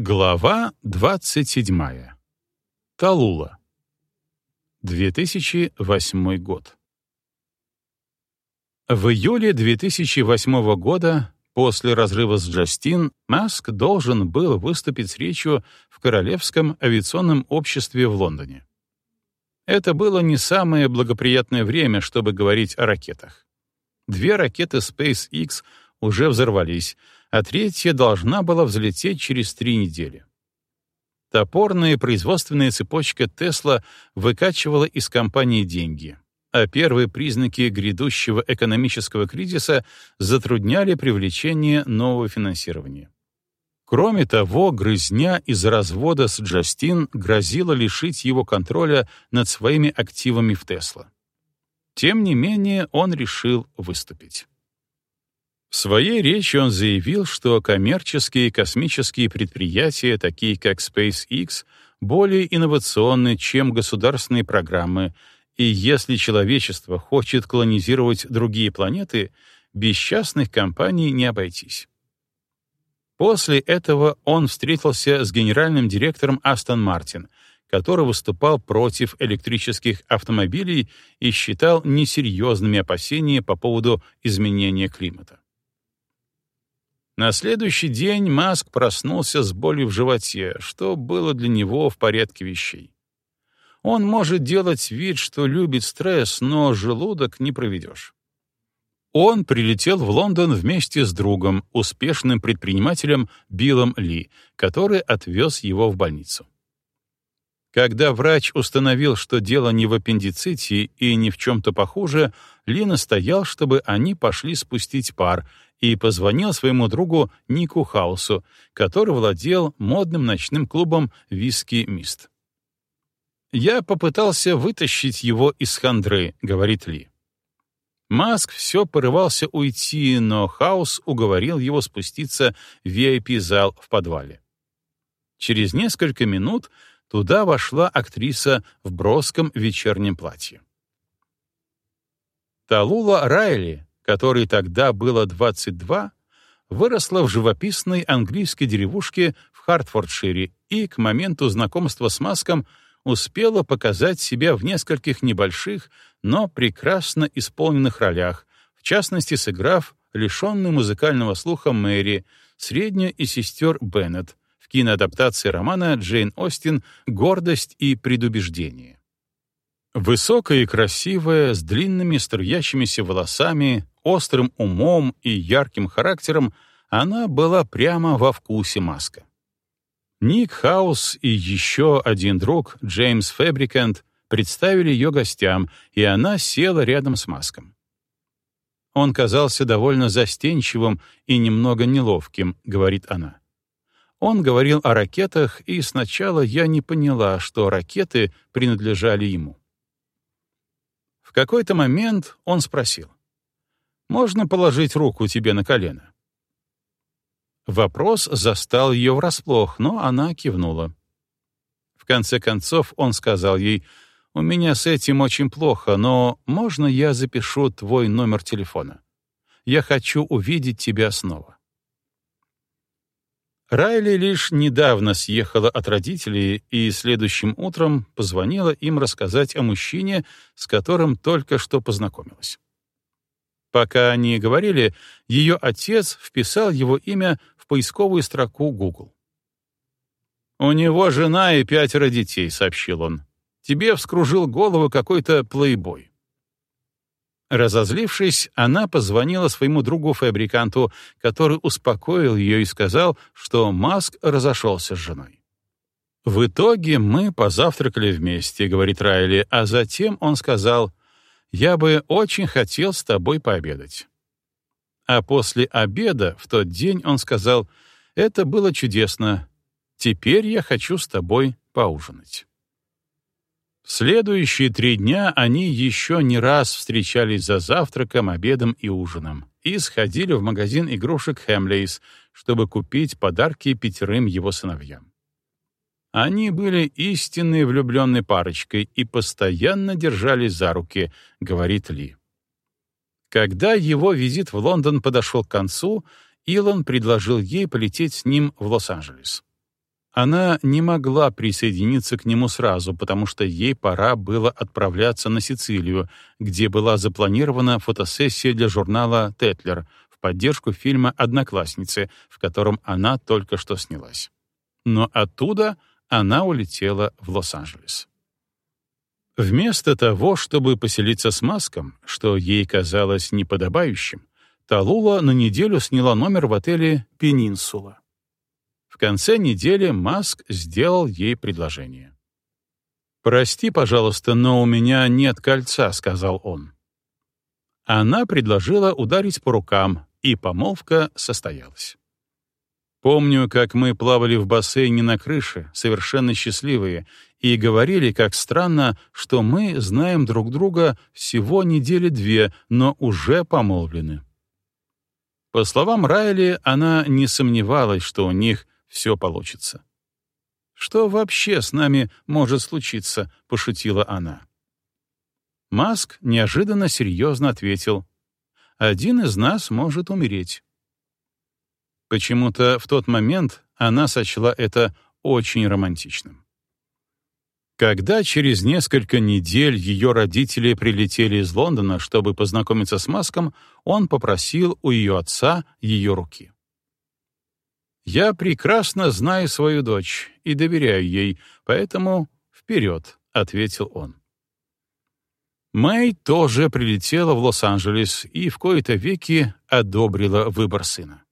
Глава 27. Талула. 2008 год. В июле 2008 года, после разрыва с Джастин, Маск должен был выступить с речью в Королевском авиационном обществе в Лондоне. Это было не самое благоприятное время, чтобы говорить о ракетах. Две ракеты SpaceX уже взорвались — а третья должна была взлететь через три недели. Топорная производственная цепочка Тесла выкачивала из компании деньги, а первые признаки грядущего экономического кризиса затрудняли привлечение нового финансирования. Кроме того, грызня из-за развода с Джастин грозила лишить его контроля над своими активами в Тесла. Тем не менее, он решил выступить. В своей речи он заявил, что коммерческие космические предприятия, такие как SpaceX, более инновационны, чем государственные программы, и если человечество хочет колонизировать другие планеты, без частных компаний не обойтись. После этого он встретился с генеральным директором Астон Мартин, который выступал против электрических автомобилей и считал несерьезными опасения по поводу изменения климата. На следующий день Маск проснулся с болью в животе, что было для него в порядке вещей. Он может делать вид, что любит стресс, но желудок не проведешь. Он прилетел в Лондон вместе с другом, успешным предпринимателем Биллом Ли, который отвез его в больницу. Когда врач установил, что дело не в аппендиците и не в чем-то похуже, Ли настоял, чтобы они пошли спустить пар, и позвонил своему другу Нику Хаусу, который владел модным ночным клубом «Виски Мист». «Я попытался вытащить его из хандры», — говорит Ли. Маск все порывался уйти, но Хаус уговорил его спуститься в VIP-зал в подвале. Через несколько минут туда вошла актриса в броском вечернем платье. Талула Райли, которой тогда было 22, выросла в живописной английской деревушке в Хартфордшире и к моменту знакомства с Маском успела показать себя в нескольких небольших, но прекрасно исполненных ролях, в частности, сыграв лишенную музыкального слуха Мэри, среднюю и сестер Беннет в киноадаптации романа Джейн Остин «Гордость и предубеждение». Высокая и красивая, с длинными струящимися волосами, острым умом и ярким характером, она была прямо во вкусе Маска. Ник Хаус и еще один друг, Джеймс Фабрикант, представили ее гостям, и она села рядом с Маском. Он казался довольно застенчивым и немного неловким, говорит она. Он говорил о ракетах, и сначала я не поняла, что ракеты принадлежали ему. В какой-то момент он спросил. «Можно положить руку тебе на колено?» Вопрос застал ее врасплох, но она кивнула. В конце концов он сказал ей, «У меня с этим очень плохо, но можно я запишу твой номер телефона? Я хочу увидеть тебя снова». Райли лишь недавно съехала от родителей и следующим утром позвонила им рассказать о мужчине, с которым только что познакомилась. Пока они говорили, ее отец вписал его имя в поисковую строку Google. «У него жена и пятеро детей», — сообщил он. «Тебе вскружил голову какой-то плейбой». Разозлившись, она позвонила своему другу-фабриканту, который успокоил ее и сказал, что Маск разошелся с женой. «В итоге мы позавтракали вместе», — говорит Райли, а затем он сказал, «Я бы очень хотел с тобой пообедать». А после обеда в тот день он сказал, «Это было чудесно. Теперь я хочу с тобой поужинать». Следующие три дня они еще не раз встречались за завтраком, обедом и ужином и сходили в магазин игрушек Хемлейс, чтобы купить подарки пятерым его сыновьям. Они были истинной влюбленной парочкой и постоянно держались за руки, говорит Ли. Когда его визит в Лондон подошел к концу, Илон предложил ей полететь с ним в Лос-Анджелес. Она не могла присоединиться к нему сразу, потому что ей пора было отправляться на Сицилию, где была запланирована фотосессия для журнала «Тетлер» в поддержку фильма «Одноклассницы», в котором она только что снялась. Но оттуда она улетела в Лос-Анджелес. Вместо того, чтобы поселиться с Маском, что ей казалось неподобающим, Талула на неделю сняла номер в отеле «Пенинсула». В конце недели Маск сделал ей предложение. «Прости, пожалуйста, но у меня нет кольца», — сказал он. Она предложила ударить по рукам, и помолвка состоялась. Помню, как мы плавали в бассейне на крыше, совершенно счастливые, и говорили, как странно, что мы знаем друг друга всего недели две, но уже помолвлены. По словам Райли, она не сомневалась, что у них все получится. «Что вообще с нами может случиться?» — пошутила она. Маск неожиданно серьезно ответил. «Один из нас может умереть». Почему-то в тот момент она сочла это очень романтичным. Когда через несколько недель ее родители прилетели из Лондона, чтобы познакомиться с Маском, он попросил у ее отца ее руки. «Я прекрасно знаю свою дочь и доверяю ей, поэтому вперед», — ответил он. Мэй тоже прилетела в Лос-Анджелес и в кои-то веки одобрила выбор сына.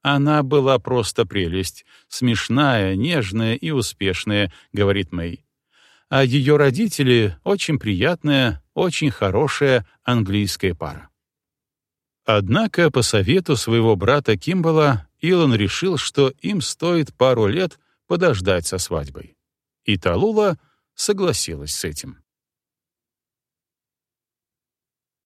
Она была просто прелесть, смешная, нежная и успешная, говорит Мэй. А ее родители — очень приятная, очень хорошая английская пара. Однако по совету своего брата Кимбала Илон решил, что им стоит пару лет подождать со свадьбой. И Талула согласилась с этим.